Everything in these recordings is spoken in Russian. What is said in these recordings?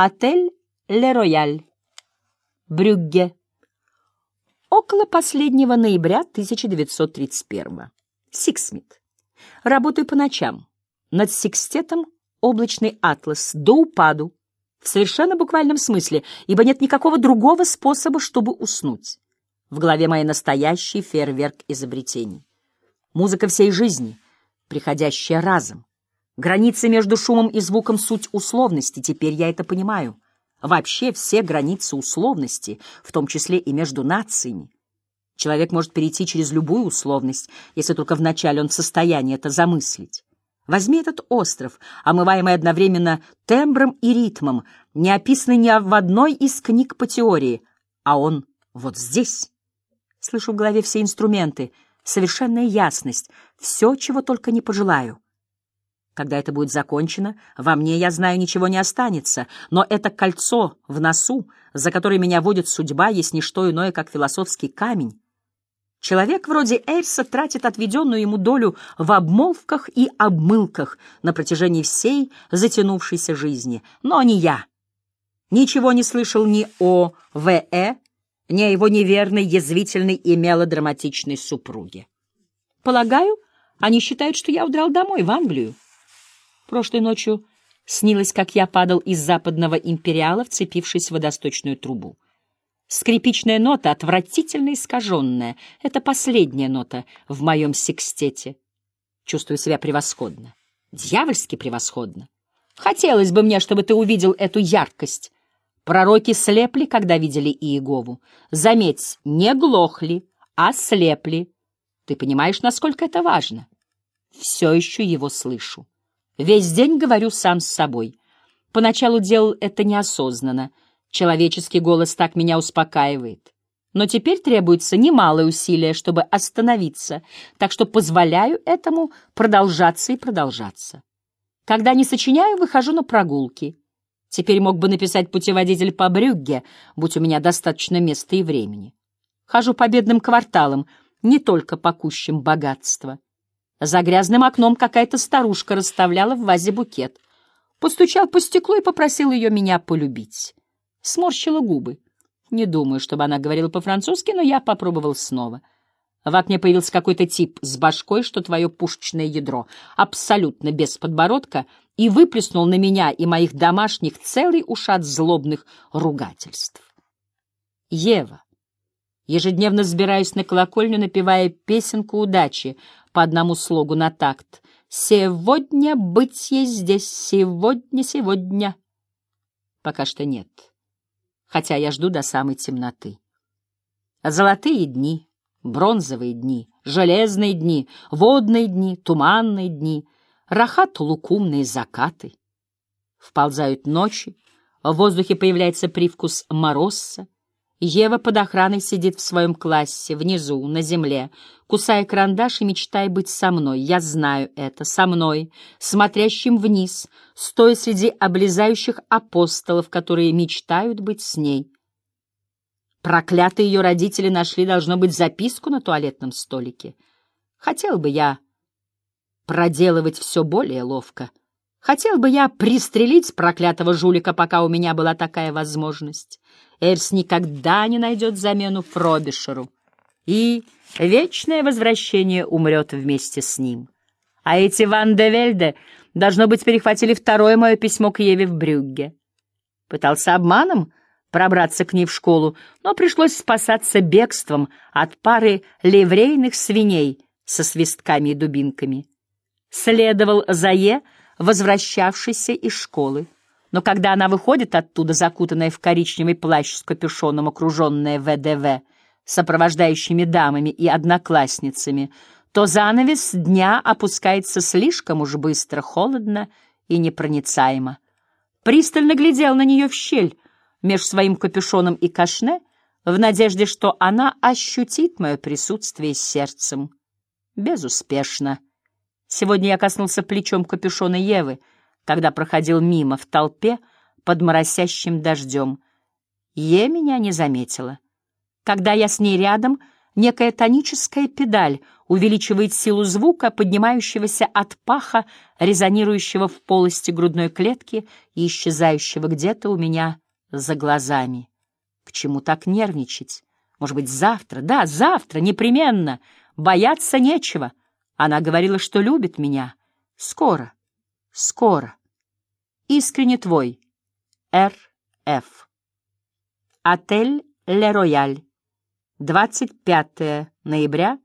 Отель «Ле Рояль», Брюгге. Около последнего ноября 1931 Сиксмит. Работаю по ночам. Над секстетом «Облачный атлас» до упаду. В совершенно буквальном смысле, ибо нет никакого другого способа, чтобы уснуть. В голове моей настоящий фейерверк изобретений. Музыка всей жизни, приходящая разом. Границы между шумом и звуком — суть условности, теперь я это понимаю. Вообще все границы условности, в том числе и между нациями. Человек может перейти через любую условность, если только вначале он в состоянии это замыслить. Возьми этот остров, омываемый одновременно тембром и ритмом, не описанный ни в одной из книг по теории, а он вот здесь. Слышу в голове все инструменты, совершенная ясность, все, чего только не пожелаю. Когда это будет закончено, во мне, я знаю, ничего не останется, но это кольцо в носу, за которое меня водит судьба, есть не что иное, как философский камень. Человек вроде Эльса тратит отведенную ему долю в обмолвках и обмылках на протяжении всей затянувшейся жизни, но не я. Ничего не слышал ни о В.Э., ни о его неверной, язвительной и мелодраматичной супруге. Полагаю, они считают, что я удрал домой, в Англию. Прошлой ночью снилось, как я падал из западного империала, вцепившись в водосточную трубу. Скрипичная нота, отвратительно искаженная, — это последняя нота в моем секстете. Чувствую себя превосходно, дьявольски превосходно. Хотелось бы мне, чтобы ты увидел эту яркость. Пророки слепли, когда видели Иегову. Заметь, не глохли, а слепли. Ты понимаешь, насколько это важно? Все еще его слышу. Весь день говорю сам с собой. Поначалу делал это неосознанно — Человеческий голос так меня успокаивает. Но теперь требуется немалое усилие, чтобы остановиться, так что позволяю этому продолжаться и продолжаться. Когда не сочиняю, выхожу на прогулки. Теперь мог бы написать путеводитель по Брюгге, будь у меня достаточно места и времени. Хожу по бедным кварталам, не только по кущам богатства. За грязным окном какая-то старушка расставляла в вазе букет. Постучал по стеклу и попросил ее меня полюбить сморщила губы. Не думаю, чтобы она говорила по-французски, но я попробовал снова. В окне появился какой-то тип с башкой, что твое пушечное ядро, абсолютно без подбородка, и выплеснул на меня и моих домашних целый ушат злобных ругательств. Ева. Ежедневно сбираюсь на колокольню, напевая песенку удачи по одному слогу на такт. «Сегодня быть ей здесь, сегодня, сегодня». Пока что нет хотя я жду до самой темноты. Золотые дни, бронзовые дни, железные дни, водные дни, туманные дни, рахат-лукумные закаты. Вползают ночи, в воздухе появляется привкус морозца, Ева под охраной сидит в своем классе, внизу, на земле, кусая карандаш и мечтая быть со мной. Я знаю это, со мной, смотрящим вниз, стоя среди облезающих апостолов, которые мечтают быть с ней. Проклятые ее родители нашли, должно быть, записку на туалетном столике. Хотел бы я проделывать все более ловко. Хотел бы я пристрелить проклятого жулика, пока у меня была такая возможность. Эльс никогда не найдет замену Фробишеру, и вечное возвращение умрет вместе с ним. А эти Ван де Вельде, должно быть, перехватили второе мое письмо к Еве в Брюгге. Пытался обманом пробраться к ней в школу, но пришлось спасаться бегством от пары ливрейных свиней со свистками и дубинками. Следовал за Е, возвращавшийся из школы. Но когда она выходит оттуда, закутанная в коричневый плащ с капюшоном, окруженная ВДВ, сопровождающими дамами и одноклассницами, то занавес дня опускается слишком уж быстро, холодно и непроницаемо. Пристально глядел на нее в щель меж своим капюшоном и кашне, в надежде, что она ощутит мое присутствие сердцем. Безуспешно. Сегодня я коснулся плечом капюшона Евы — когда проходил мимо в толпе под моросящим дождем. Е меня не заметила. Когда я с ней рядом, некая тоническая педаль увеличивает силу звука, поднимающегося от паха, резонирующего в полости грудной клетки и исчезающего где-то у меня за глазами. К чему так нервничать? Может быть, завтра? Да, завтра, непременно. Бояться нечего. Она говорила, что любит меня. Скоро, скоро. Искренне твой. Р.Ф. Отель «Ле Рояль». 25 ноября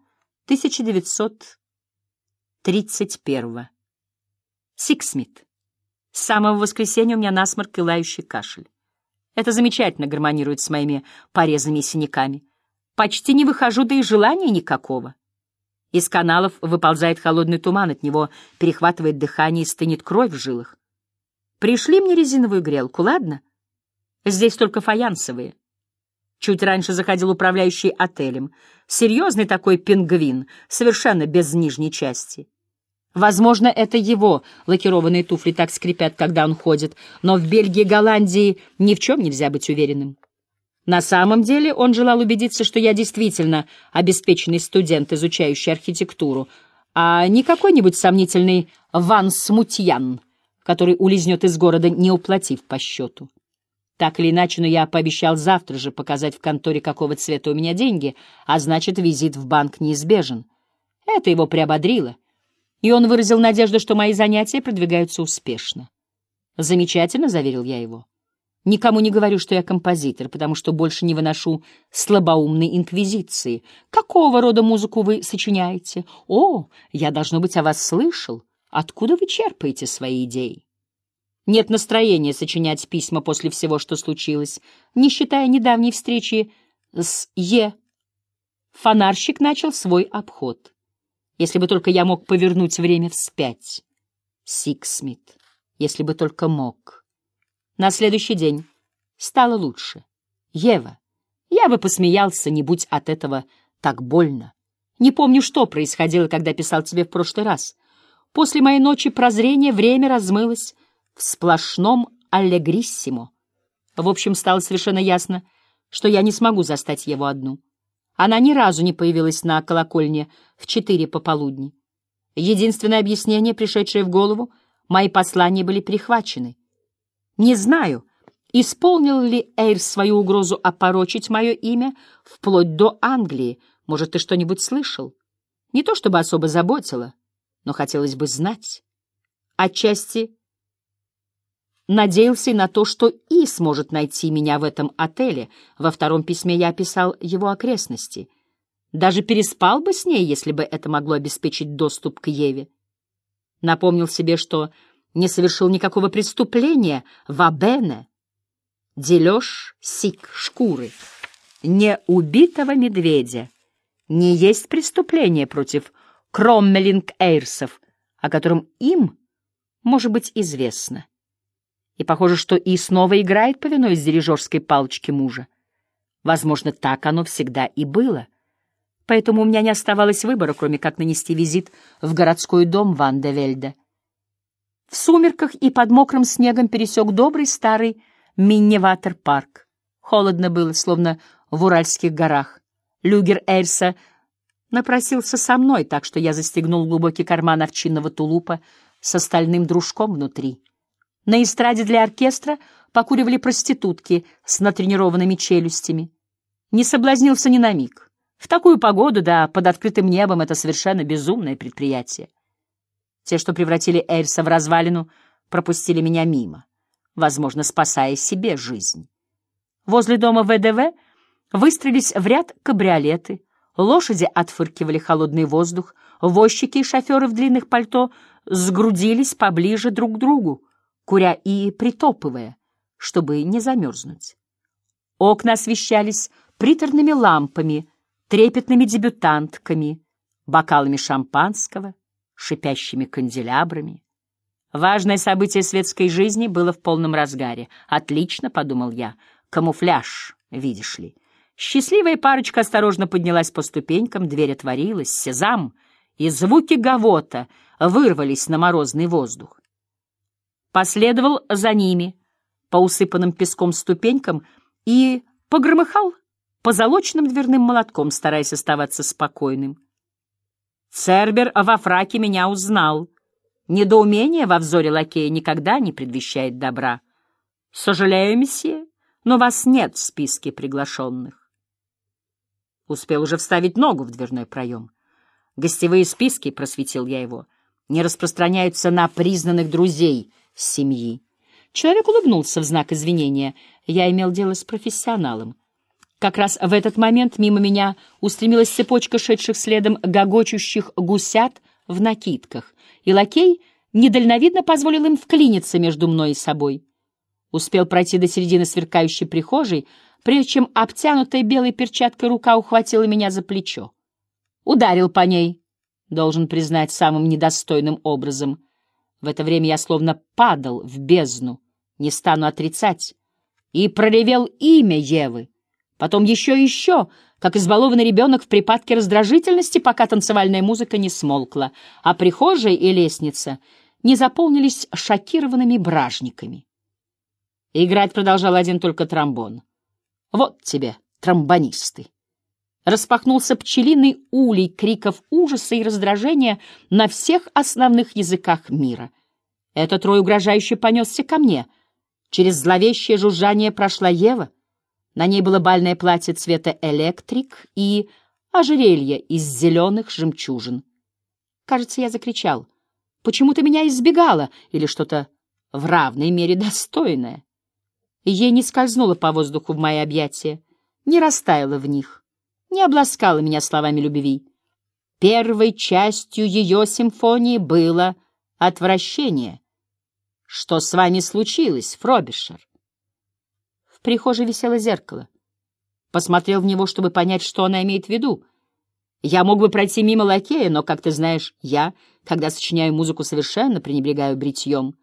1931. Сиксмит. С самого воскресенья у меня насморк и лающий кашель. Это замечательно гармонирует с моими порезами и синяками. Почти не выхожу, да и желания никакого. Из каналов выползает холодный туман, от него перехватывает дыхание и стынет кровь в жилах. Пришли мне резиновую грелку, ладно? Здесь только фаянсовые. Чуть раньше заходил управляющий отелем. Серьезный такой пингвин, совершенно без нижней части. Возможно, это его лакированные туфли так скрипят, когда он ходит, но в Бельгии и Голландии ни в чем нельзя быть уверенным. На самом деле он желал убедиться, что я действительно обеспеченный студент, изучающий архитектуру, а не какой-нибудь сомнительный Ван Смутьян, который улизнет из города, не уплатив по счету. Так или иначе, но я пообещал завтра же показать в конторе, какого цвета у меня деньги, а значит, визит в банк неизбежен. Это его приободрило, и он выразил надежду, что мои занятия продвигаются успешно. «Замечательно», — заверил я его. «Никому не говорю, что я композитор, потому что больше не выношу слабоумной инквизиции. Какого рода музыку вы сочиняете? О, я, должно быть, о вас слышал. Откуда вы черпаете свои идеи?» Нет настроения сочинять письма после всего, что случилось, не считая недавней встречи с Е. Фонарщик начал свой обход. Если бы только я мог повернуть время вспять. Сиксмит, если бы только мог. На следующий день стало лучше. Ева, я бы посмеялся, не будь от этого так больно. Не помню, что происходило, когда писал тебе в прошлый раз. После моей ночи прозрения время размылось, в сплошном аллегриссимо. В общем, стало совершенно ясно, что я не смогу застать его одну. Она ни разу не появилась на колокольне в четыре пополудни. Единственное объяснение, пришедшее в голову, мои послания были перехвачены. Не знаю, исполнил ли Эйр свою угрозу опорочить мое имя вплоть до Англии. Может, ты что-нибудь слышал? Не то чтобы особо заботило, но хотелось бы знать. Отчасти надеялся и на то, что И сможет найти меня в этом отеле. Во втором письме я описал его окрестности. Даже переспал бы с ней, если бы это могло обеспечить доступ к Еве. Напомнил себе, что не совершил никакого преступления в Абене. Дележ сик шкуры. Не убитого медведя. Не есть преступление против кроммелинг-эйрсов, о котором им, может быть, известно. И похоже, что И снова играет, повинуясь дирижерской палочке мужа. Возможно, так оно всегда и было. Поэтому у меня не оставалось выбора, кроме как нанести визит в городской дом Ван де Вельде. В сумерках и под мокрым снегом пересек добрый старый Минневатер-парк. Холодно было, словно в Уральских горах. Люгер Эльса напросился со мной, так что я застегнул глубокий карман овчинного тулупа с остальным дружком внутри. На эстраде для оркестра покуривали проститутки с натренированными челюстями. Не соблазнился ни на миг. В такую погоду, да под открытым небом, это совершенно безумное предприятие. Те, что превратили Эльса в развалину, пропустили меня мимо, возможно, спасая себе жизнь. Возле дома ВДВ выстроились в ряд кабриолеты, лошади отфыркивали холодный воздух, возчики и шоферы в длинных пальто сгрудились поближе друг к другу, куря и притопывая, чтобы не замерзнуть. Окна освещались приторными лампами, трепетными дебютантками, бокалами шампанского, шипящими канделябрами. Важное событие светской жизни было в полном разгаре. «Отлично», — подумал я, — «камуфляж, видишь ли». Счастливая парочка осторожно поднялась по ступенькам, дверь отворилась, сезам, и звуки гавота вырвались на морозный воздух последовал за ними по усыпанным песком ступенькам и погромыхал позолоченным дверным молотком, стараясь оставаться спокойным. Цербер во фраке меня узнал. Недоумение во взоре лакея никогда не предвещает добра. Сожалею, месье, но вас нет в списке приглашенных. Успел уже вставить ногу в дверной проем. Гостевые списки, просветил я его, не распространяются на признанных друзей семьи. Человек улыбнулся в знак извинения. Я имел дело с профессионалом. Как раз в этот момент мимо меня устремилась цепочка шедших следом гогочущих гусят в накидках, и лакей недальновидно позволил им вклиниться между мной и собой. Успел пройти до середины сверкающей прихожей, прежде чем обтянутая белой перчаткой рука ухватила меня за плечо. Ударил по ней, должен признать, самым недостойным образом. В это время я словно падал в бездну, не стану отрицать, и проревел имя Евы — потом еще и еще, как избалованный ребенок в припадке раздражительности, пока танцевальная музыка не смолкла, а прихожая и лестница не заполнились шокированными бражниками. Играть продолжал один только тромбон. Вот тебе, тромбонисты. Распахнулся пчелиный улей криков ужаса и раздражения на всех основных языках мира. Этот рой угрожающе понесся ко мне. Через зловещее жужжание прошла Ева — на ней было бальное платье цвета электрик и ожерелье из зеленых жемчужин. Кажется, я закричал. «Почему ты меня избегала?» или что-то в равной мере достойное. Ей не скользнуло по воздуху в мои объятия, не растаяла в них, не обласкала меня словами любви. Первой частью ее симфонии было отвращение. Что с вами случилось, Фробишер? Прихожей висело зеркало. Посмотрел в него, чтобы понять, что она имеет в виду. Я мог бы пройти мимо лакея, но, как ты знаешь, я, когда сочиняю музыку, совершенно пренебрегаю бритьем.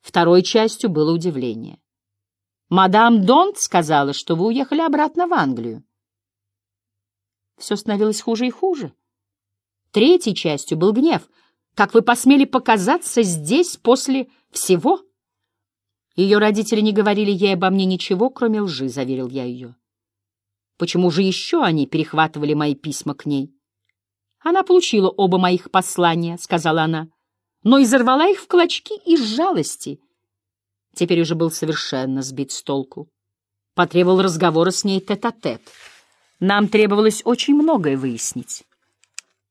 Второй частью было удивление. «Мадам Донт сказала, что вы уехали обратно в Англию». Все становилось хуже и хуже. Третьей частью был гнев. «Как вы посмели показаться здесь после всего?» Ее родители не говорили ей обо мне ничего, кроме лжи, — заверил я ее. Почему же еще они перехватывали мои письма к ней? Она получила оба моих послания, — сказала она, — но изорвала их в клочки из жалости. Теперь уже был совершенно сбит с толку. Потребовал разговора с ней тет-а-тет. -тет. Нам требовалось очень многое выяснить.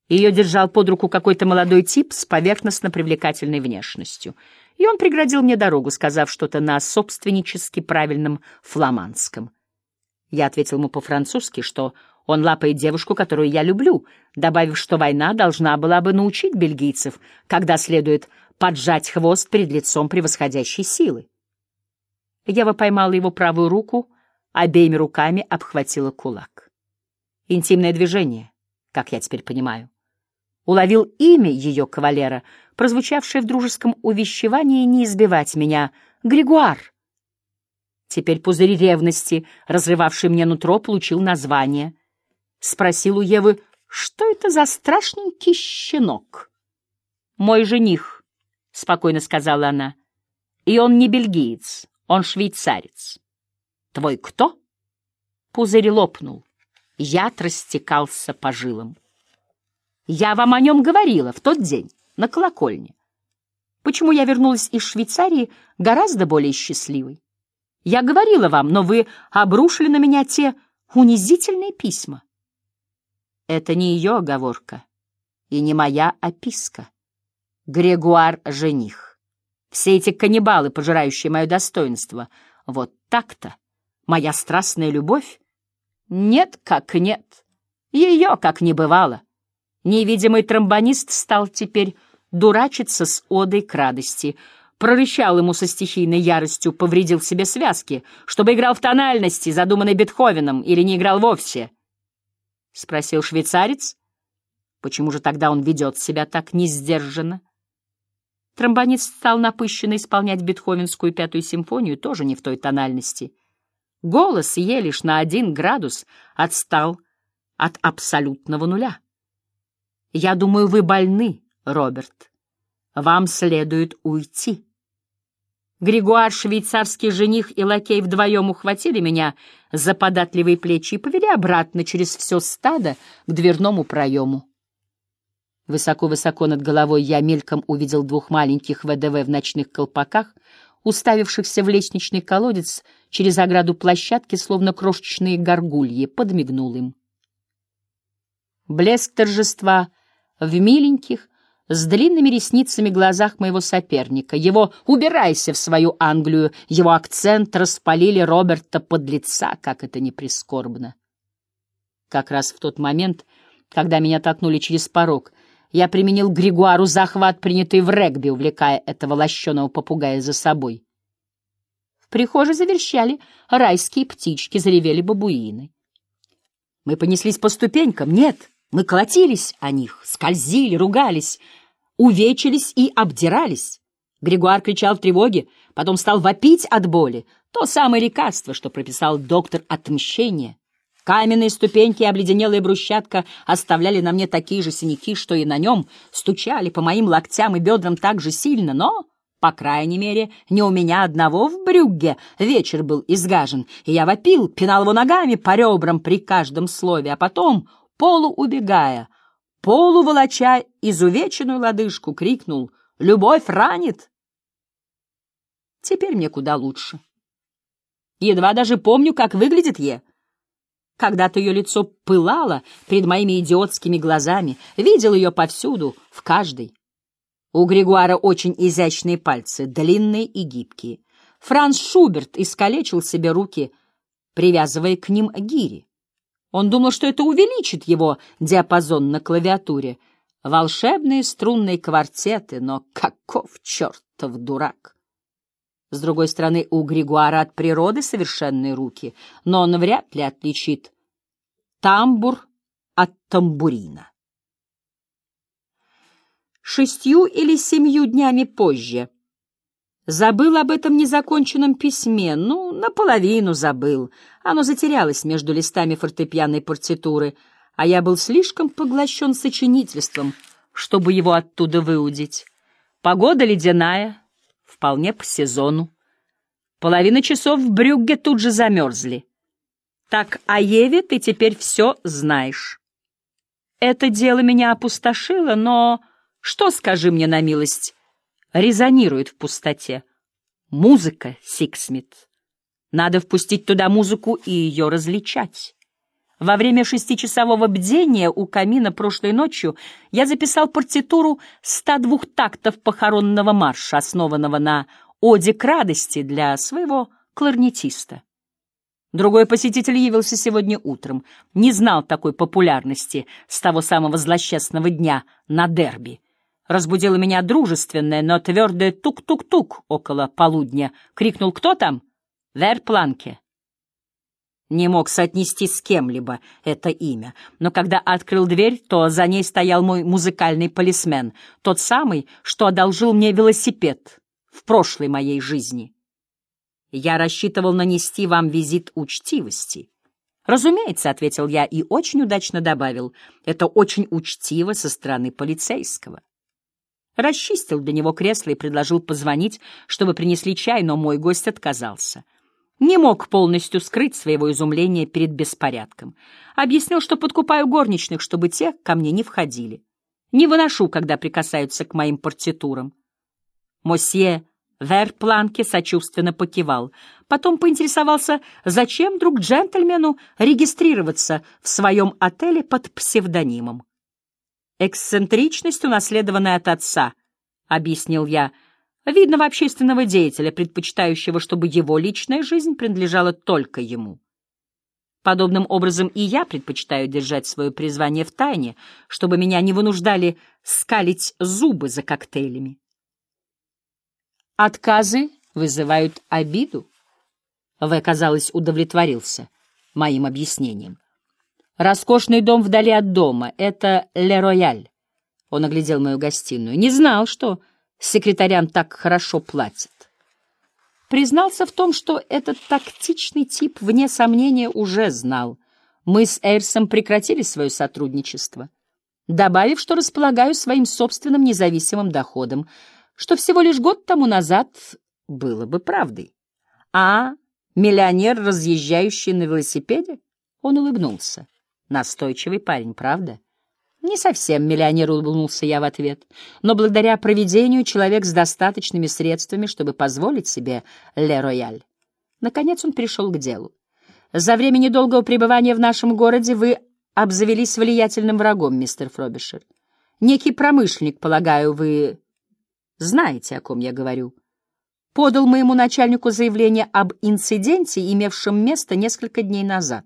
Ее держал под руку какой-то молодой тип с поверхностно привлекательной внешностью — и он преградил мне дорогу, сказав что-то на собственнически правильном фламандском. Я ответил ему по-французски, что он лапает девушку, которую я люблю, добавив, что война должна была бы научить бельгийцев, когда следует поджать хвост перед лицом превосходящей силы. Ева поймала его правую руку, обеими руками обхватила кулак. Интимное движение, как я теперь понимаю. Уловил имя ее кавалера — прозвучавшее в дружеском увещевании не избивать меня. «Григуар!» Теперь пузырь ревности, разрывавший мне нутро, получил название. Спросил у Евы, что это за страшненький щенок? «Мой жених», — спокойно сказала она. «И он не бельгиец, он швейцарец». «Твой кто?» Пузырь лопнул. Яд растекался по жилам. «Я вам о нем говорила в тот день на колокольне. Почему я вернулась из Швейцарии гораздо более счастливой? Я говорила вам, но вы обрушили на меня те унизительные письма. Это не ее оговорка и не моя описка. Грегуар — жених. Все эти каннибалы, пожирающие мое достоинство. Вот так-то. Моя страстная любовь? Нет, как нет. Ее как не бывало. Невидимый тромбонист стал теперь дурачиться с одой к радости. Прорычал ему со стихийной яростью, повредил себе связки, чтобы играл в тональности, задуманной Бетховеном, или не играл вовсе. Спросил швейцарец, почему же тогда он ведет себя так несдержанно? Тромбонист стал напыщенно исполнять бетховенскую пятую симфонию, тоже не в той тональности. Голос ей лишь на один градус отстал от абсолютного нуля. «Я думаю, вы больны», Роберт, вам следует уйти. Григуар, швейцарский жених и лакей вдвоем ухватили меня за податливые плечи и повели обратно через все стадо к дверному проему. Высоко-высоко над головой я мельком увидел двух маленьких ВДВ в ночных колпаках, уставившихся в лестничный колодец через ограду площадки, словно крошечные горгульи, подмигнул им. Блеск торжества в миленьких, с длинными ресницами глазах моего соперника. Его «убирайся в свою Англию», его акцент распалили Роберта под лица, как это не прискорбно. Как раз в тот момент, когда меня толкнули через порог, я применил Григуару захват, принятый в регби, увлекая этого лощеного попугая за собой. В прихожей заверщали райские птички, заревели бабуины. Мы понеслись по ступенькам. Нет, мы колотились о них, скользили, ругались, увечились и обдирались. Григуар кричал в тревоге, потом стал вопить от боли. То самое лекарство, что прописал доктор отмщения. Каменные ступеньки и обледенелая брусчатка оставляли на мне такие же синяки, что и на нем, стучали по моим локтям и бедрам так же сильно, но, по крайней мере, не у меня одного в брюгге вечер был изгажен, и я вопил, пинал его ногами по ребрам при каждом слове, а потом полуубегая, полуволоча изувеченную лодыжку, крикнул «Любовь ранит!» Теперь мне куда лучше. Едва даже помню, как выглядит Е. Когда-то ее лицо пылало перед моими идиотскими глазами, видел ее повсюду, в каждой. У Григуара очень изящные пальцы, длинные и гибкие. Франц Шуберт искалечил себе руки, привязывая к ним гири. Он думал, что это увеличит его диапазон на клавиатуре. Волшебные струнные квартеты, но каков чертов дурак! С другой стороны, у Григуара от природы совершенные руки, но он вряд ли отличит тамбур от тамбурина. Шестью или семью днями позже Забыл об этом незаконченном письме, ну, наполовину забыл. Оно затерялось между листами фортепианной партитуры, а я был слишком поглощен сочинительством, чтобы его оттуда выудить. Погода ледяная, вполне по сезону. Половина часов в Брюгге тут же замерзли. Так о Еве ты теперь все знаешь. Это дело меня опустошило, но что, скажи мне на милость, резонирует в пустоте. Музыка, Сиксмит. Надо впустить туда музыку и ее различать. Во время шестичасового бдения у камина прошлой ночью я записал партитуру 102 тактов похоронного марша, основанного на оде к радости для своего кларнетиста. Другой посетитель явился сегодня утром, не знал такой популярности с того самого злосчастного дня на дерби. Разбудило меня дружественное, но твердое тук-тук-тук около полудня. Крикнул «Кто там?» «Верпланке». Не мог соотнести с кем-либо это имя, но когда открыл дверь, то за ней стоял мой музыкальный полисмен, тот самый, что одолжил мне велосипед в прошлой моей жизни. Я рассчитывал нанести вам визит учтивости. «Разумеется», — ответил я и очень удачно добавил, «это очень учтиво со стороны полицейского» расчистил для него кресло и предложил позвонить, чтобы принесли чай, но мой гость отказался. Не мог полностью скрыть своего изумления перед беспорядком. Объяснил, что подкупаю горничных, чтобы те ко мне не входили. Не выношу, когда прикасаются к моим партитурам. Мосье Верпланке сочувственно покивал. Потом поинтересовался, зачем вдруг джентльмену регистрироваться в своем отеле под псевдонимом. Эксцентричность, унаследованная от отца, — объяснил я, — видного общественного деятеля, предпочитающего, чтобы его личная жизнь принадлежала только ему. Подобным образом и я предпочитаю держать свое призвание в тайне, чтобы меня не вынуждали скалить зубы за коктейлями. Отказы вызывают обиду. В, казалось, удовлетворился моим объяснением. Роскошный дом вдали от дома — это Ле-Рояль. Он оглядел мою гостиную. Не знал, что секретарям так хорошо платят. Признался в том, что этот тактичный тип, вне сомнения, уже знал. Мы с Эйрсом прекратили свое сотрудничество, добавив, что располагаю своим собственным независимым доходом, что всего лишь год тому назад было бы правдой. А миллионер, разъезжающий на велосипеде? Он улыбнулся. Настойчивый парень, правда? Не совсем миллионер улыбнулся я в ответ, но благодаря проведению человек с достаточными средствами, чтобы позволить себе Ле Рояль. Наконец он пришел к делу. За время недолгого пребывания в нашем городе вы обзавелись влиятельным врагом, мистер Фробишер. Некий промышленник, полагаю, вы знаете, о ком я говорю. Подал моему начальнику заявление об инциденте, имевшем место несколько дней назад.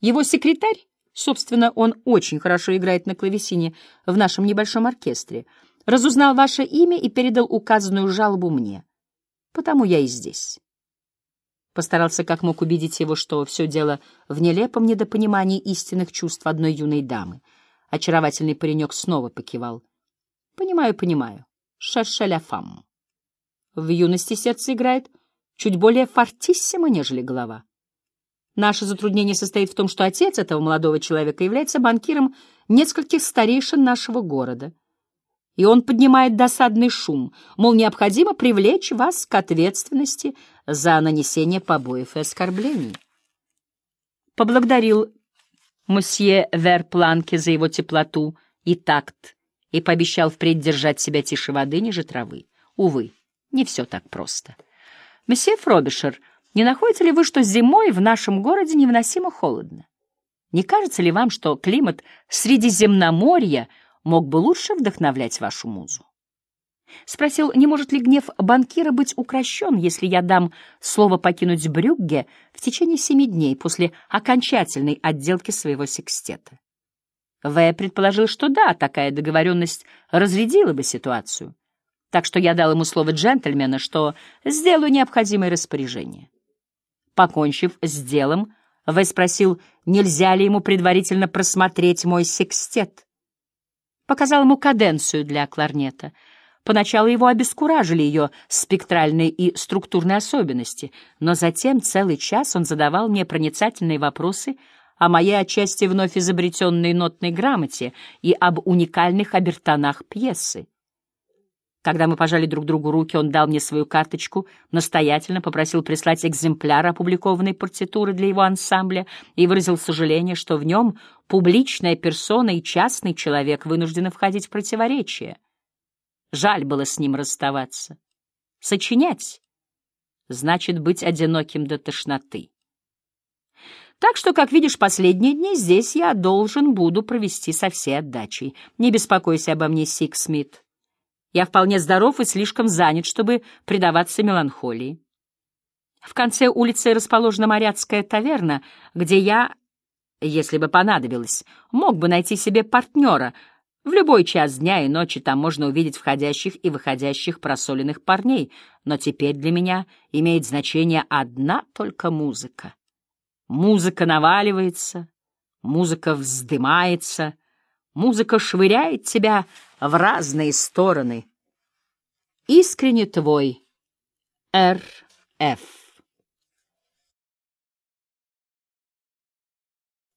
Его секретарь, собственно, он очень хорошо играет на клавесине в нашем небольшом оркестре, разузнал ваше имя и передал указанную жалобу мне. Потому я и здесь. Постарался как мог убедить его, что все дело в нелепом недопонимании истинных чувств одной юной дамы. Очаровательный паренек снова покивал. «Понимаю, понимаю. Шершеля фам». В юности сердце играет чуть более фортиссимо, нежели голова. Наше затруднение состоит в том, что отец этого молодого человека является банкиром нескольких старейшин нашего города. И он поднимает досадный шум, мол, необходимо привлечь вас к ответственности за нанесение побоев и оскорблений. Поблагодарил мсье Верпланке за его теплоту и такт и пообещал впредь держать себя тише воды ниже травы. Увы, не все так просто. Месье Фробишер — не находите ли вы, что зимой в нашем городе невыносимо холодно? Не кажется ли вам, что климат Средиземноморья мог бы лучше вдохновлять вашу музу? Спросил, не может ли гнев банкира быть укращен, если я дам слово покинуть Брюгге в течение семи дней после окончательной отделки своего секстета. В предположил, что да, такая договоренность разрядила бы ситуацию. Так что я дал ему слово джентльмена, что сделаю необходимое распоряжение. Покончив с делом, Вэй спросил, нельзя ли ему предварительно просмотреть мой секстет. Показал ему каденцию для кларнета. Поначалу его обескуражили ее спектральные и структурные особенности, но затем целый час он задавал мне проницательные вопросы о моей отчасти вновь изобретенной нотной грамоте и об уникальных обертонах пьесы. Когда мы пожали друг другу руки, он дал мне свою карточку, настоятельно попросил прислать экземпляр опубликованной партитуры для его ансамбля и выразил сожаление, что в нем публичная персона и частный человек вынуждены входить в противоречие. Жаль было с ним расставаться. Сочинять значит быть одиноким до тошноты. Так что, как видишь, последние дни здесь я должен буду провести со всей отдачей. Не беспокойся обо мне, Сик Смит. Я вполне здоров и слишком занят, чтобы предаваться меланхолии. В конце улицы расположена моряцкая таверна, где я, если бы понадобилось, мог бы найти себе партнера. В любой час дня и ночи там можно увидеть входящих и выходящих просоленных парней, но теперь для меня имеет значение одна только музыка. Музыка наваливается, музыка вздымается, музыка швыряет тебя в разные стороны. Искренне твой, Р.Ф.